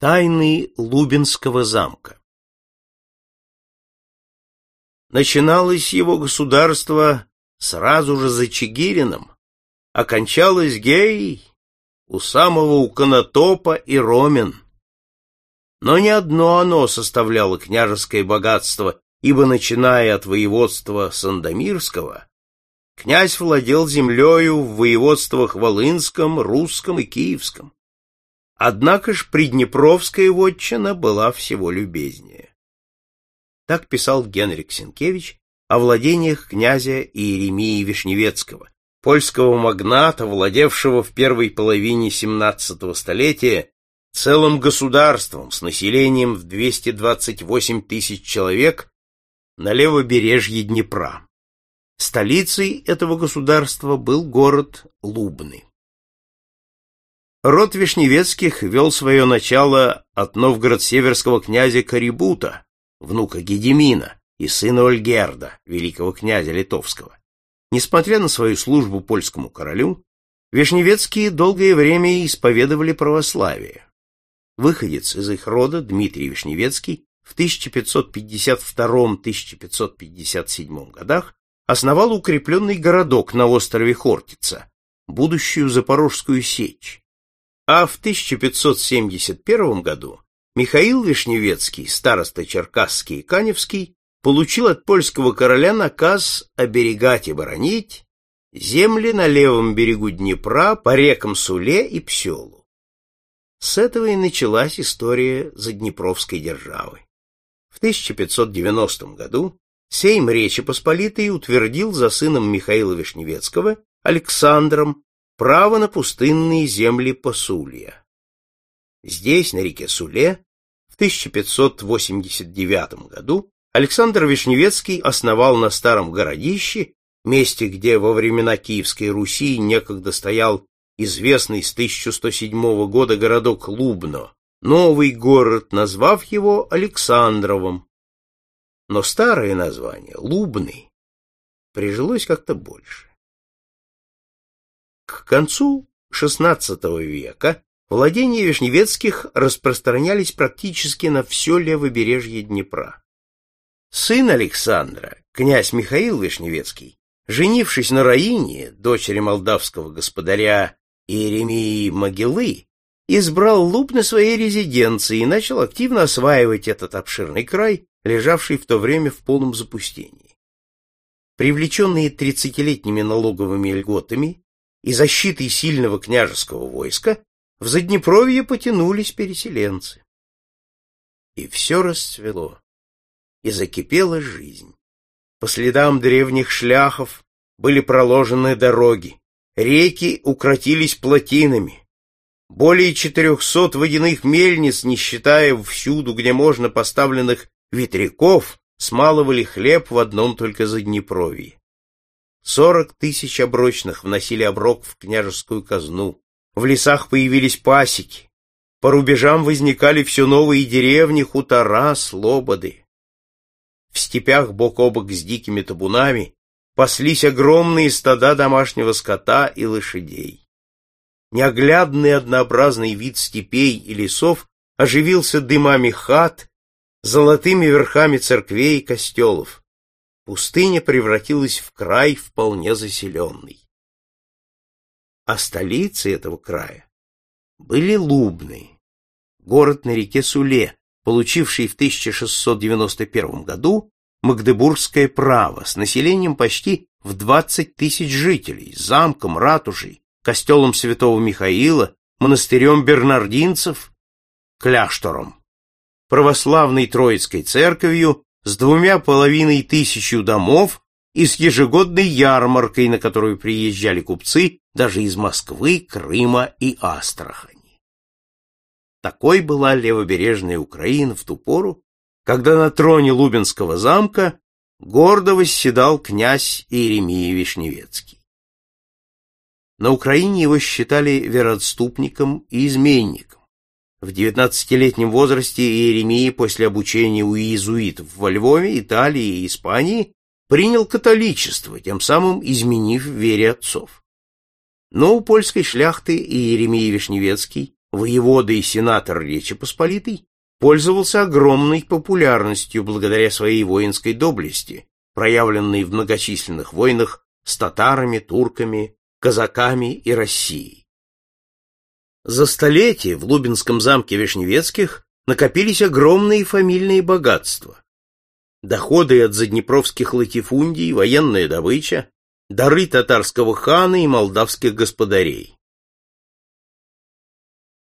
Тайны Лубинского замка Начиналось его государство сразу же за Чигирином, окончалось гей у самого Уконотопа и Ромен. Но не одно оно составляло княжеское богатство, ибо, начиная от воеводства Сандомирского, князь владел землею в воеводствах Волынском, Русском и Киевском. Однако ж Приднепровская вотчина была всего любезнее. Так писал Генрик Сенкевич о владениях князя Иеремии Вишневецкого, польского магната, владевшего в первой половине XVII столетия целым государством с населением в 228 тысяч человек на левобережье Днепра. Столицей этого государства был город Лубны. Род Вишневецких вел свое начало от новгород-северского князя Карибута, внука Гедемина и сына Ольгерда, великого князя литовского. Несмотря на свою службу польскому королю, Вишневецкие долгое время исповедовали православие. Выходец из их рода Дмитрий Вишневецкий в 1552-1557 годах основал укрепленный городок на острове Хортица, будущую Запорожскую сечь, а в 1571 году Михаил Вишневецкий, староста Черкасский и Каневский, получил от польского короля наказ оберегать и боронить земли на левом берегу Днепра по рекам Суле и Пселу. С этого и началась история Заднепровской державы. В 1590 году Сейм Речи Посполитой утвердил за сыном Михаила Вишневецкого Александром право на пустынные земли Посулья. Здесь, на реке Суле, в 1589 году Александр Вишневецкий основал на старом городище, месте, где во времена Киевской Руси некогда стоял известный с 1107 года городок Лубно, новый город, назвав его Александровым. Но старое название, Лубный, прижилось как-то больше. К концу XVI века владения Вишневецких распространялись практически на все левобережье Днепра. Сын Александра, князь Михаил Вишневецкий, женившись на Раине, дочери молдавского господаря Иеремии Могилы, избрал Лубны своей резиденции и начал активно осваивать этот обширный край, лежавший в то время в полном запустении. Привлеченные тридцатилетними налоговыми льготами, и защитой сильного княжеского войска в Заднепровье потянулись переселенцы. И все расцвело, и закипела жизнь. По следам древних шляхов были проложены дороги, реки укротились плотинами. Более четырехсот водяных мельниц, не считая всюду, где можно поставленных ветряков, смалывали хлеб в одном только Заднепровье. Сорок тысяч оброчных вносили оброк в княжескую казну. В лесах появились пасеки. По рубежам возникали все новые деревни, хутора, слободы. В степях бок о бок с дикими табунами паслись огромные стада домашнего скота и лошадей. Неоглядный однообразный вид степей и лесов оживился дымами хат, золотыми верхами церквей и костелов пустыня превратилась в край вполне заселенный. А столицей этого края были Лубны, город на реке Суле, получивший в 1691 году Магдебургское право с населением почти в 20 тысяч жителей, замком, ратушей, костелом святого Михаила, монастырем бернардинцев, кляштором, православной Троицкой церковью с двумя половиной тысячью домов и с ежегодной ярмаркой, на которую приезжали купцы даже из Москвы, Крыма и Астрахани. Такой была левобережная Украина в ту пору, когда на троне Лубенского замка гордо восседал князь Иеремия Вишневецкий. На Украине его считали вероотступником и изменником. В девятнадцатилетнем возрасте Иеремия после обучения у иезуитов во Львове, Италии и Испании принял католичество, тем самым изменив вере отцов. Но у польской шляхты Иеремия Вишневецкий воевода и сенатор Речи Посполитой, пользовался огромной популярностью благодаря своей воинской доблести, проявленной в многочисленных войнах с татарами, турками, казаками и Россией. За столетие в Лубинском замке Вишневецких накопились огромные фамильные богатства. Доходы от заднепровских латифундий, военная добыча, дары татарского хана и молдавских господарей.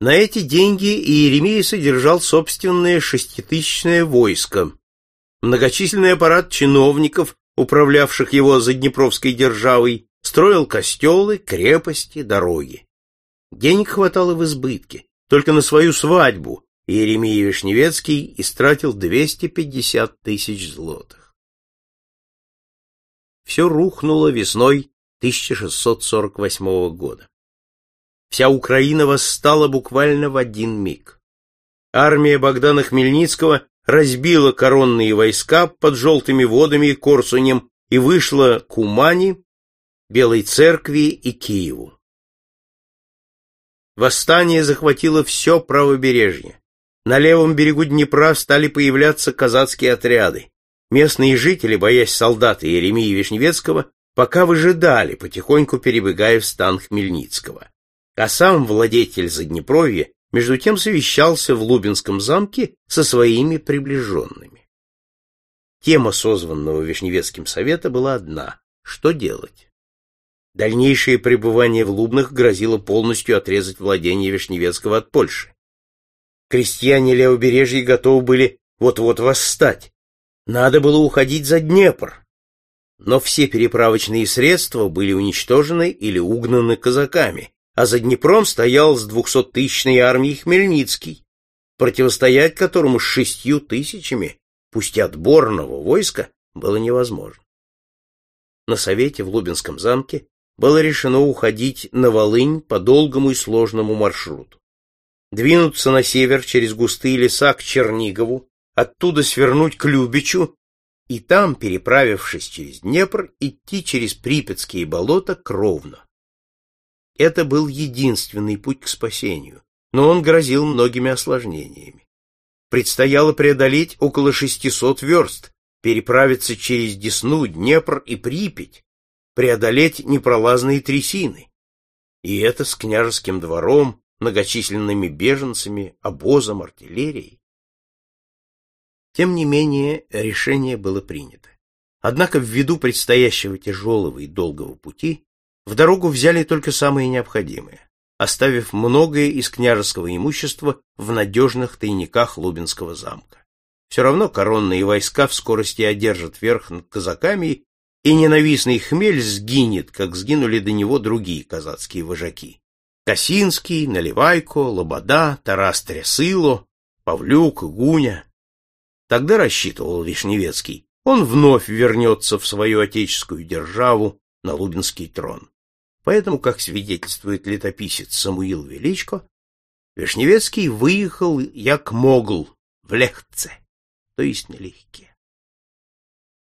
На эти деньги Иеремия содержал собственное шеститысячное войско, многочисленный аппарат чиновников, управлявших его заднепровской державой, строил костелы, крепости, дороги. Денег хватало в избытке. Только на свою свадьбу Иеремия Вишневецкий истратил 250 тысяч злотых. Все рухнуло весной 1648 года. Вся Украина восстала буквально в один миг. Армия Богдана Хмельницкого разбила коронные войска под желтыми водами и Корсунем и вышла к Умани, Белой Церкви и Киеву. Восстание захватило все правобережье. На левом берегу Днепра стали появляться казацкие отряды. Местные жители, боясь солдата Еремии Вишневецкого, пока выжидали, потихоньку перебегая в стан Хмельницкого. А сам владетель Заднепровья между тем совещался в Лубинском замке со своими приближенными. Тема созванного Вишневецким совета была одна — что делать? Дальнейшее пребывание в Лубнах грозило полностью отрезать владение Вишневецкого от Польши. Крестьяне левобережья готовы были вот-вот восстать. Надо было уходить за Днепр. Но все переправочные средства были уничтожены или угнаны казаками, а за Днепром стоял с двухсоттысячной армией Хмельницкий, противостоять которому с шестью тысячами, пусть отборного войска, было невозможно. На совете в Лубинском замке было решено уходить на Волынь по долгому и сложному маршруту. Двинуться на север через густые леса к Чернигову, оттуда свернуть к Любичу и там, переправившись через Днепр, идти через Припятские болота к Ровно. Это был единственный путь к спасению, но он грозил многими осложнениями. Предстояло преодолеть около 600 верст, переправиться через Десну, Днепр и Припять, преодолеть непролазные трясины. И это с княжеским двором, многочисленными беженцами, обозом, артиллерией. Тем не менее, решение было принято. Однако ввиду предстоящего тяжелого и долгого пути в дорогу взяли только самое необходимое, оставив многое из княжеского имущества в надежных тайниках Лубинского замка. Все равно коронные войска в скорости одержат верх над казаками и ненавистный хмель сгинет, как сгинули до него другие казацкие вожаки. Косинский, Наливайко, Лобода, Тарас Трясыло, Павлюк, Гуня. Тогда рассчитывал Вишневецкий, он вновь вернется в свою отеческую державу на Лубинский трон. Поэтому, как свидетельствует летописец Самуил Величко, Вишневецкий выехал як могл в Лехце, то есть налегке.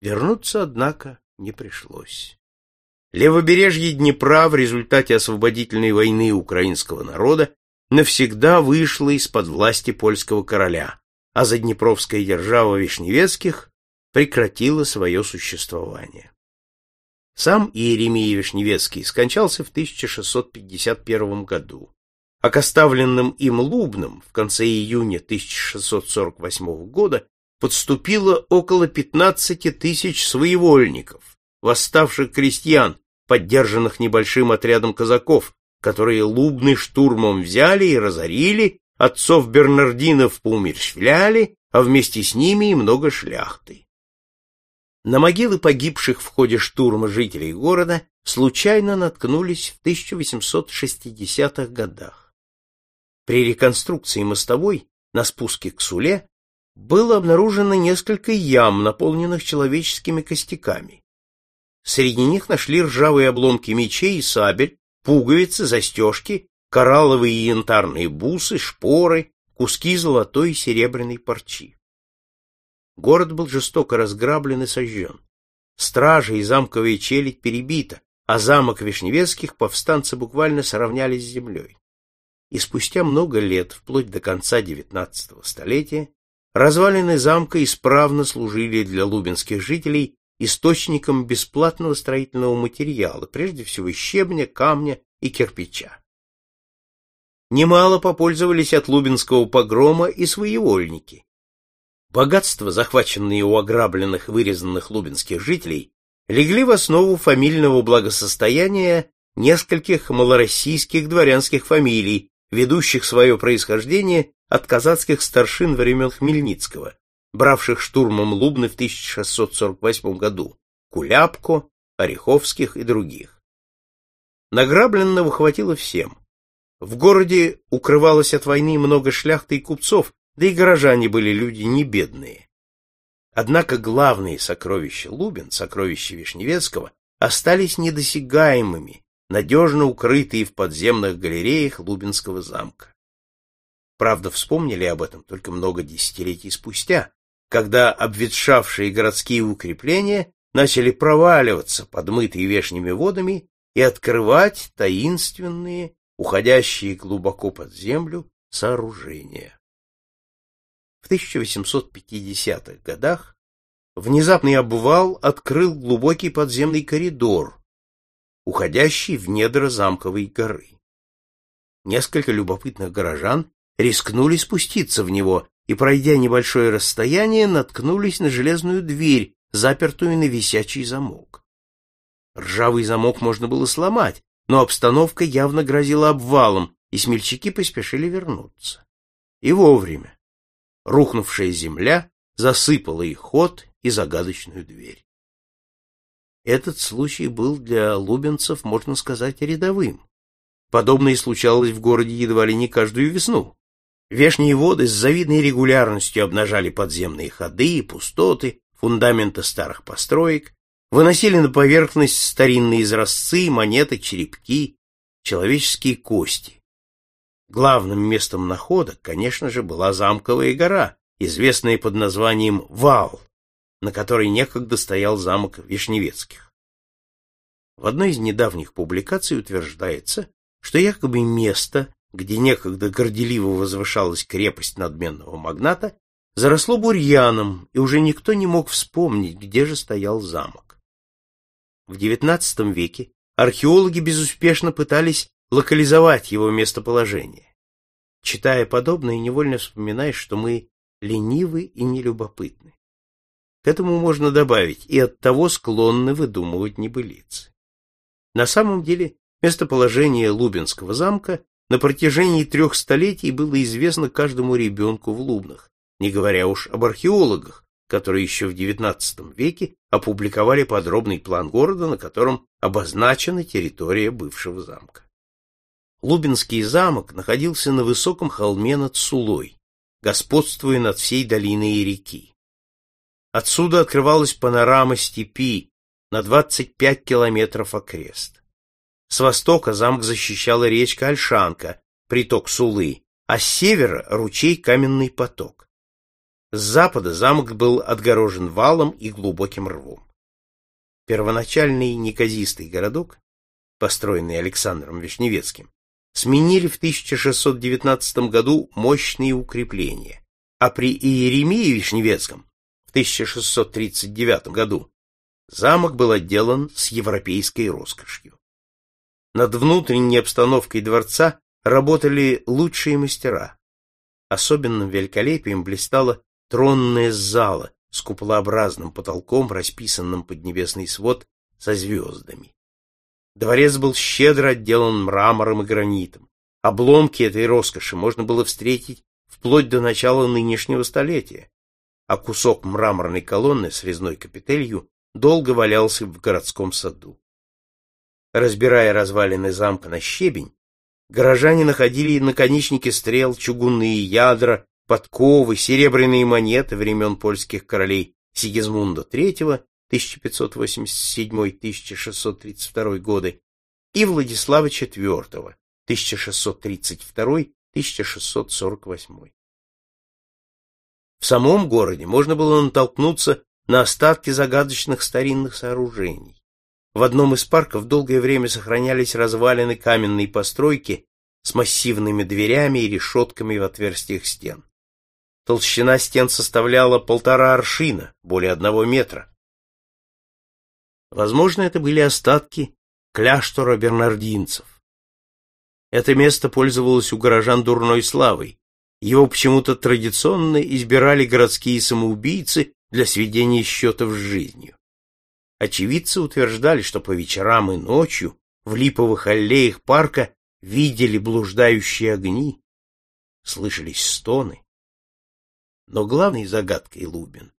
Вернуться, однако, не пришлось. Левобережье Днепра в результате освободительной войны украинского народа навсегда вышло из-под власти польского короля, а заднепровская держава Вишневецких прекратила свое существование. Сам Иеремия Вишневецкий скончался в 1651 году, а к оставленным им Лубным в конце июня 1648 года подступило около 15 тысяч своевольников, восставших крестьян, поддержанных небольшим отрядом казаков, которые лубный штурмом взяли и разорили, отцов Бернардинов поумерщвляли, а вместе с ними и много шляхты. На могилы погибших в ходе штурма жителей города случайно наткнулись в 1860-х годах. При реконструкции мостовой на спуске к Суле было обнаружено несколько ям, наполненных человеческими костяками. Среди них нашли ржавые обломки мечей и сабель, пуговицы, застежки, коралловые и янтарные бусы, шпоры, куски золотой и серебряной парчи. Город был жестоко разграблен и сожжен. Стражи и замковая челядь перебита, а замок Вишневецких повстанцы буквально сравняли с землей. и спустя много лет, вплоть до конца XIX столетия, развалины замка исправно служили для лубенских жителей источником бесплатного строительного материала, прежде всего щебня, камня и кирпича. Немало попользовались от лубенского погрома и своевольники. Богатства, захваченные у ограбленных вырезанных лубенских жителей, легли в основу фамильного благосостояния нескольких малороссийских дворянских фамилий, ведущих свое происхождение от казацких старшин времен Хмельницкого, бравших штурмом Лубны в 1648 году, Куляпко, Ореховских и других. Награбленного хватило всем. В городе укрывалось от войны много шляхты и купцов, да и горожане были люди не бедные. Однако главные сокровища Лубен, сокровища Вишневецкого, остались недосягаемыми, надежно укрытые в подземных галереях Лубенского замка. Правда, вспомнили об этом только много десятилетий спустя, когда обветшавшие городские укрепления начали проваливаться, подмытые вешними водами, и открывать таинственные, уходящие глубоко под землю, сооружения. В 1850-х годах внезапный обвал открыл глубокий подземный коридор, уходящий в недра замковой горы. Несколько любопытных горожан рискнули спуститься в него и, пройдя небольшое расстояние, наткнулись на железную дверь, запертую на висячий замок. Ржавый замок можно было сломать, но обстановка явно грозила обвалом, и смельчаки поспешили вернуться. И вовремя. Рухнувшая земля засыпала их ход и загадочную дверь. Этот случай был для лубенцев, можно сказать, рядовым. Подобное случалось в городе едва ли не каждую весну. Вешние воды с завидной регулярностью обнажали подземные ходы и пустоты, фундаменты старых построек, выносили на поверхность старинные изразцы, монеты, черепки, человеческие кости. Главным местом находок, конечно же, была замковая гора, известная под названием Вал, на которой некогда стоял замок Вишневецких. В одной из недавних публикаций утверждается, что якобы место, где некогда горделиво возвышалась крепость надменного магната, заросло бурьяном, и уже никто не мог вспомнить, где же стоял замок. В XIX веке археологи безуспешно пытались локализовать его местоположение. Читая подобное, невольно вспоминаешь, что мы ленивы и нелюбопытны. К этому можно добавить и от того склонны выдумывать небылицы. На самом деле, местоположение Лубинского замка на протяжении трех столетий было известно каждому ребенку в Лубнах, не говоря уж об археологах, которые еще в XIX веке опубликовали подробный план города, на котором обозначена территория бывшего замка. Лубинский замок находился на высоком холме над Сулой, господствуя над всей долиной и реки. Отсюда открывалась панорама степи на 25 километров окрест. С востока замок защищала речка Альшанка, приток Сулы, а с севера ручей Каменный поток. С запада замок был отгорожен валом и глубоким рвом. Первоначальный неказистый городок, построенный Александром Вишневецким, сменили в 1619 году мощные укрепления, а при Иеремии Вишневецком в 1639 году замок был отделан с европейской роскошью. Над внутренней обстановкой дворца работали лучшие мастера. Особенным великолепием блистала тронная зала с куполообразным потолком, расписанным под небесный свод со звездами. Дворец был щедро отделан мрамором и гранитом. Обломки этой роскоши можно было встретить вплоть до начала нынешнего столетия, а кусок мраморной колонны с резной капителью долго валялся в городском саду. Разбирая развалины замка на щебень, горожане находили наконечники стрел, чугунные ядра, подковы, серебряные монеты времен польских королей Сигизмунда III 1587-1632 годы и Владислава IV 1632-1648. В самом городе можно было натолкнуться на остатки загадочных старинных сооружений. В одном из парков долгое время сохранялись развалины каменной постройки с массивными дверями и решетками в отверстиях стен. Толщина стен составляла полтора аршина, более одного метра. Возможно, это были остатки кляштора бернардинцев. Это место пользовалось у горожан дурной славой. Его почему-то традиционно избирали городские самоубийцы для сведения счетов с жизнью. Очевидцы утверждали, что по вечерам и ночью в липовых аллеях парка видели блуждающие огни, слышались стоны. Но главной загадкой Лубин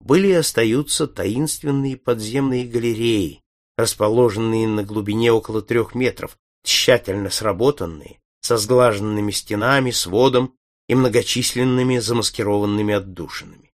были и остаются таинственные подземные галереи, расположенные на глубине около трех метров, тщательно сработанные, со сглаженными стенами, сводом и многочисленными замаскированными отдушинами.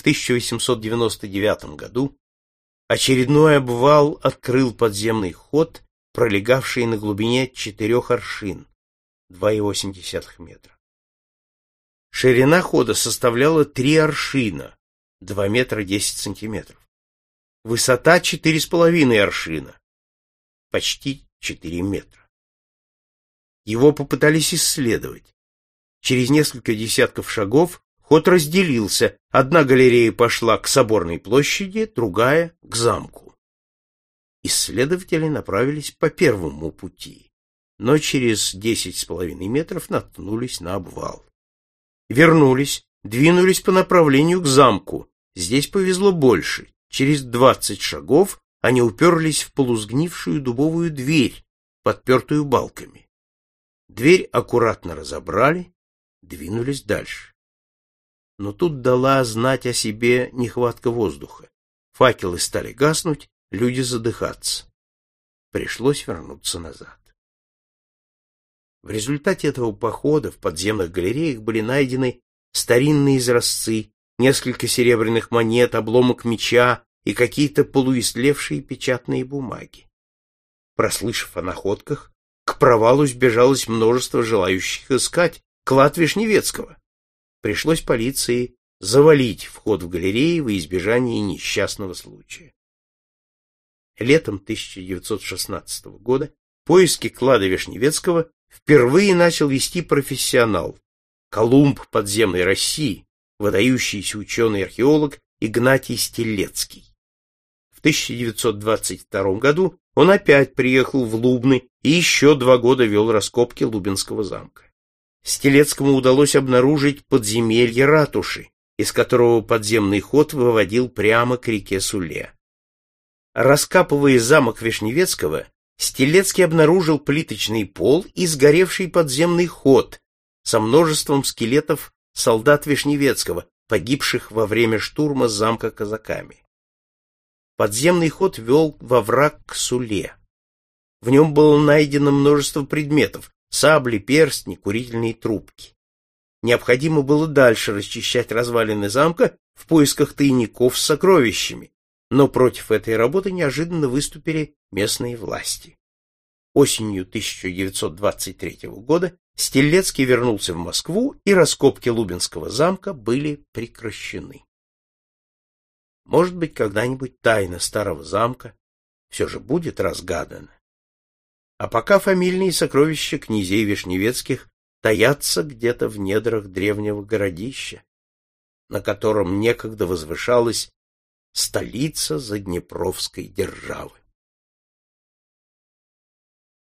В 1899 году очередной обвал открыл подземный ход, пролегавший на глубине четырех аршин, 2,8 метра. Ширина хода составляла три аршина, 2 метра 10 сантиметров. Высота четыре с половиной аршина, почти четыре метра. Его попытались исследовать. Через несколько десятков шагов ход разделился. Одна галерея пошла к соборной площади, другая — к замку. Исследователи направились по первому пути, но через десять с половиной метров наткнулись на обвал. Вернулись, двинулись по направлению к замку. Здесь повезло больше. Через двадцать шагов они уперлись в полусгнившую дубовую дверь, подпертую балками. Дверь аккуратно разобрали, двинулись дальше. Но тут дала знать о себе нехватка воздуха. Факелы стали гаснуть, люди задыхаться. Пришлось вернуться назад. В результате этого похода в подземных галереях были найдены старинные изразцы, несколько серебряных монет, обломок меча и какие-то полуистлевшие печатные бумаги. Прослышав о находках, к провалу сбежалось множество желающих искать клад Вишневецкого. Пришлось полиции завалить вход в галереи во избежание несчастного случая. Летом 1916 года поиски клада Вишневецкого впервые начал вести профессионал, Колумб подземной России, выдающийся ученый-археолог Игнатий Стелецкий. В 1922 году он опять приехал в Лубны и еще два года вел раскопки Лубинского замка. Стелецкому удалось обнаружить подземелье ратуши, из которого подземный ход выводил прямо к реке Суле. Раскапывая замок Вишневецкого, Стелецкий обнаружил плиточный пол и сгоревший подземный ход со множеством скелетов солдат Вишневецкого, погибших во время штурма замка казаками. Подземный ход вел во враг к Суле. В нем было найдено множество предметов — сабли, перстни, курительные трубки. Необходимо было дальше расчищать развалины замка в поисках тайников с сокровищами, но против этой работы неожиданно выступили местные власти. Осенью 1923 года Стелецкий вернулся в Москву, и раскопки Лубинского замка были прекращены. Может быть, когда-нибудь тайна старого замка все же будет разгадана. А пока фамильные сокровища князей Вишневецких таятся где-то в недрах древнего городища, на котором некогда возвышалась столица Заднепровской державы.